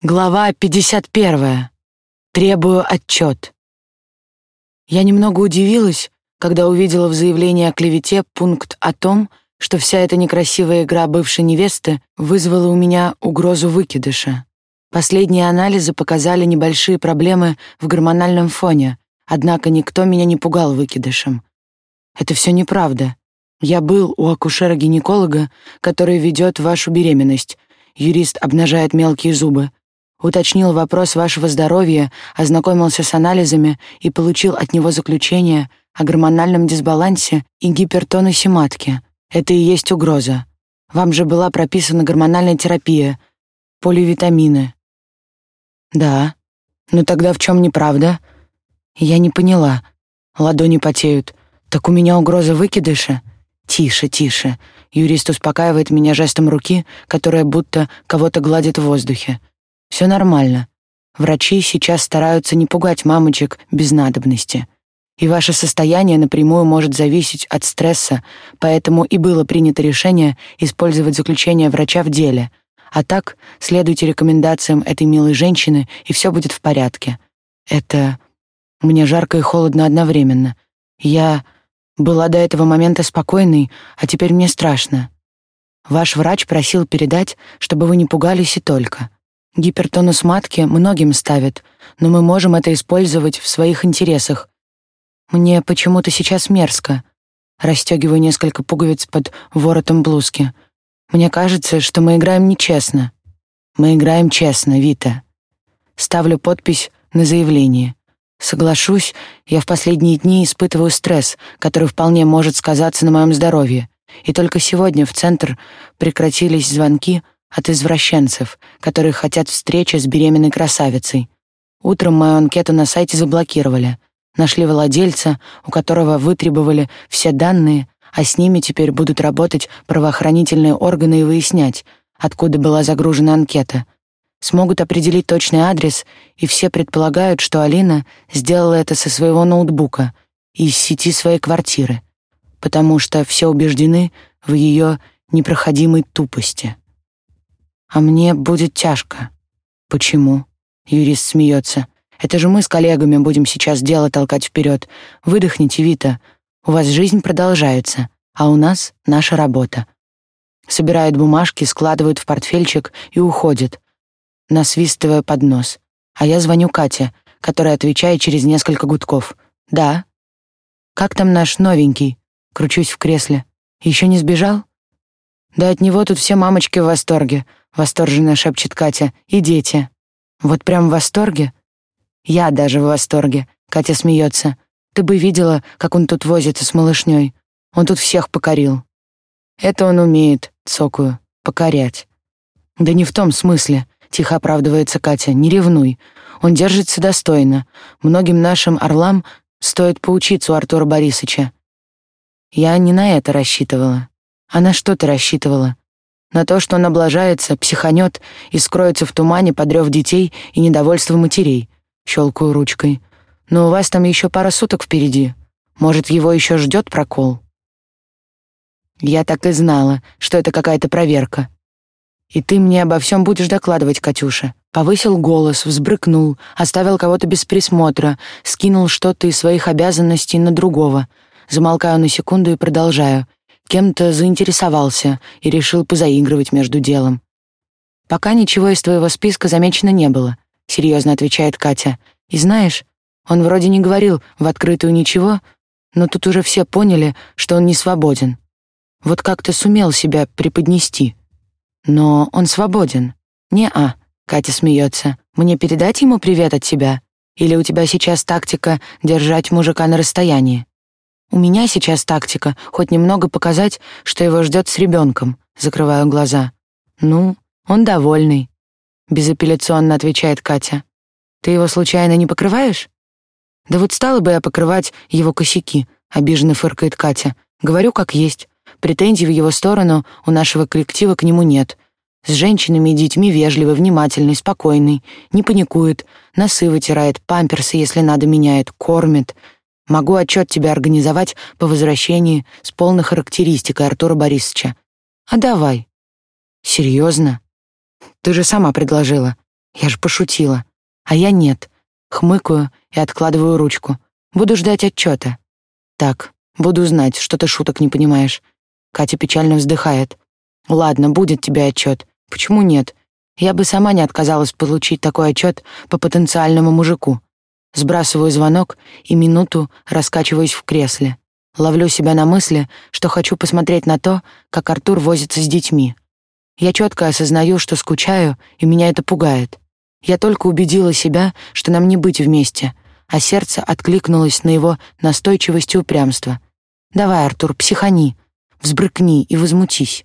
Глава 51. Требую отчет. Я немного удивилась, когда увидела в заявлении о клевете пункт о том, что вся эта некрасивая игра бывшей невесты вызвала у меня угрозу выкидыша. Последние анализы показали небольшие проблемы в гормональном фоне, однако никто меня не пугал выкидышем. Это все неправда. Я был у акушера-гинеколога, который ведет вашу беременность. Юрист обнажает мелкие зубы уточнил вопрос вашего здоровья, ознакомился с анализами и получил от него заключение о гормональном дисбалансе и гипертонусе матки. Это и есть угроза. Вам же была прописана гормональная терапия, поливитамины. Да. Но тогда в чем неправда? Я не поняла. Ладони потеют. Так у меня угроза выкидыша? Тише, тише. Юрист успокаивает меня жестом руки, которая будто кого-то гладит в воздухе. Все нормально. Врачи сейчас стараются не пугать мамочек без надобности. И ваше состояние напрямую может зависеть от стресса, поэтому и было принято решение использовать заключение врача в деле. А так, следуйте рекомендациям этой милой женщины, и все будет в порядке. Это... Мне жарко и холодно одновременно. Я была до этого момента спокойной, а теперь мне страшно. Ваш врач просил передать, чтобы вы не пугались и только. Гипертонус матки многим ставят, но мы можем это использовать в своих интересах. Мне почему-то сейчас мерзко. Расстегиваю несколько пуговиц под воротом блузки. Мне кажется, что мы играем нечестно. Мы играем честно, Вита. Ставлю подпись на заявление. Соглашусь, я в последние дни испытываю стресс, который вполне может сказаться на моем здоровье. И только сегодня в центр прекратились звонки — от извращенцев, которые хотят встречи с беременной красавицей. Утром мою анкету на сайте заблокировали. Нашли владельца, у которого вытребовали все данные, а с ними теперь будут работать правоохранительные органы и выяснять, откуда была загружена анкета. Смогут определить точный адрес, и все предполагают, что Алина сделала это со своего ноутбука и из сети своей квартиры, потому что все убеждены в ее непроходимой тупости. А мне будет тяжко. Почему? Юрист смеется. Это же мы с коллегами будем сейчас дело толкать вперед. Выдохните, Вита. У вас жизнь продолжается, а у нас наша работа. Собирает бумажки, складывает в портфельчик и уходит, насвистывая под нос. А я звоню Кате, которая отвечает через несколько гудков. «Да». «Как там наш новенький?» Кручусь в кресле. «Еще не сбежал?» «Да от него тут все мамочки в восторге восторженно шепчет Катя. И дети. Вот прям в восторге? Я даже в восторге. Катя смеется. Ты бы видела, как он тут возится с малышней. Он тут всех покорил. Это он умеет, цокаю, покорять. Да не в том смысле, тихо оправдывается Катя. Не ревнуй. Он держится достойно. Многим нашим орлам стоит поучиться у Артура Борисовича. Я не на это рассчитывала. А на что ты рассчитывала? На то, что он облажается, психанет и скроется в тумане под рев детей и недовольство матерей. Щелкаю ручкой. Но у вас там еще пара суток впереди. Может, его еще ждет прокол? Я так и знала, что это какая-то проверка. И ты мне обо всем будешь докладывать, Катюша. Повысил голос, взбрыкнул, оставил кого-то без присмотра, скинул что-то из своих обязанностей на другого. Замолкаю на секунду и продолжаю кем-то заинтересовался и решил позаигрывать между делом. Пока ничего из твоего списка замечено не было, серьезно отвечает Катя. И знаешь, он вроде не говорил в открытую ничего, но тут уже все поняли, что он не свободен. Вот как ты сумел себя преподнести? Но он свободен. Не-а, Катя смеется. Мне передать ему привет от тебя? Или у тебя сейчас тактика держать мужика на расстоянии? У меня сейчас тактика хоть немного показать, что его ждет с ребенком. Закрываю глаза. Ну, он довольный. Безапелляционно отвечает Катя. Ты его случайно не покрываешь? Да вот стала бы я покрывать его косяки, обиженно фыркает Катя. Говорю как есть. Претензий в его сторону у нашего коллектива к нему нет. С женщинами и детьми вежливый, внимательный, спокойный, не паникует, носы вытирает, памперсы, если надо, меняет, кормит. Могу отчет тебе организовать по возвращении с полной характеристикой Артура Борисовича. А давай. Серьезно? Ты же сама предложила. Я же пошутила. А я нет. Хмыкаю и откладываю ручку. Буду ждать отчета. Так, буду знать, что ты шуток не понимаешь. Катя печально вздыхает. Ладно, будет тебе отчет. Почему нет? Я бы сама не отказалась получить такой отчет по потенциальному мужику. Сбрасываю звонок и минуту раскачиваюсь в кресле. Ловлю себя на мысли, что хочу посмотреть на то, как Артур возится с детьми. Я четко осознаю, что скучаю, и меня это пугает. Я только убедила себя, что нам не быть вместе, а сердце откликнулось на его настойчивость и упрямство. «Давай, Артур, психани, взбрыкни и возмутись.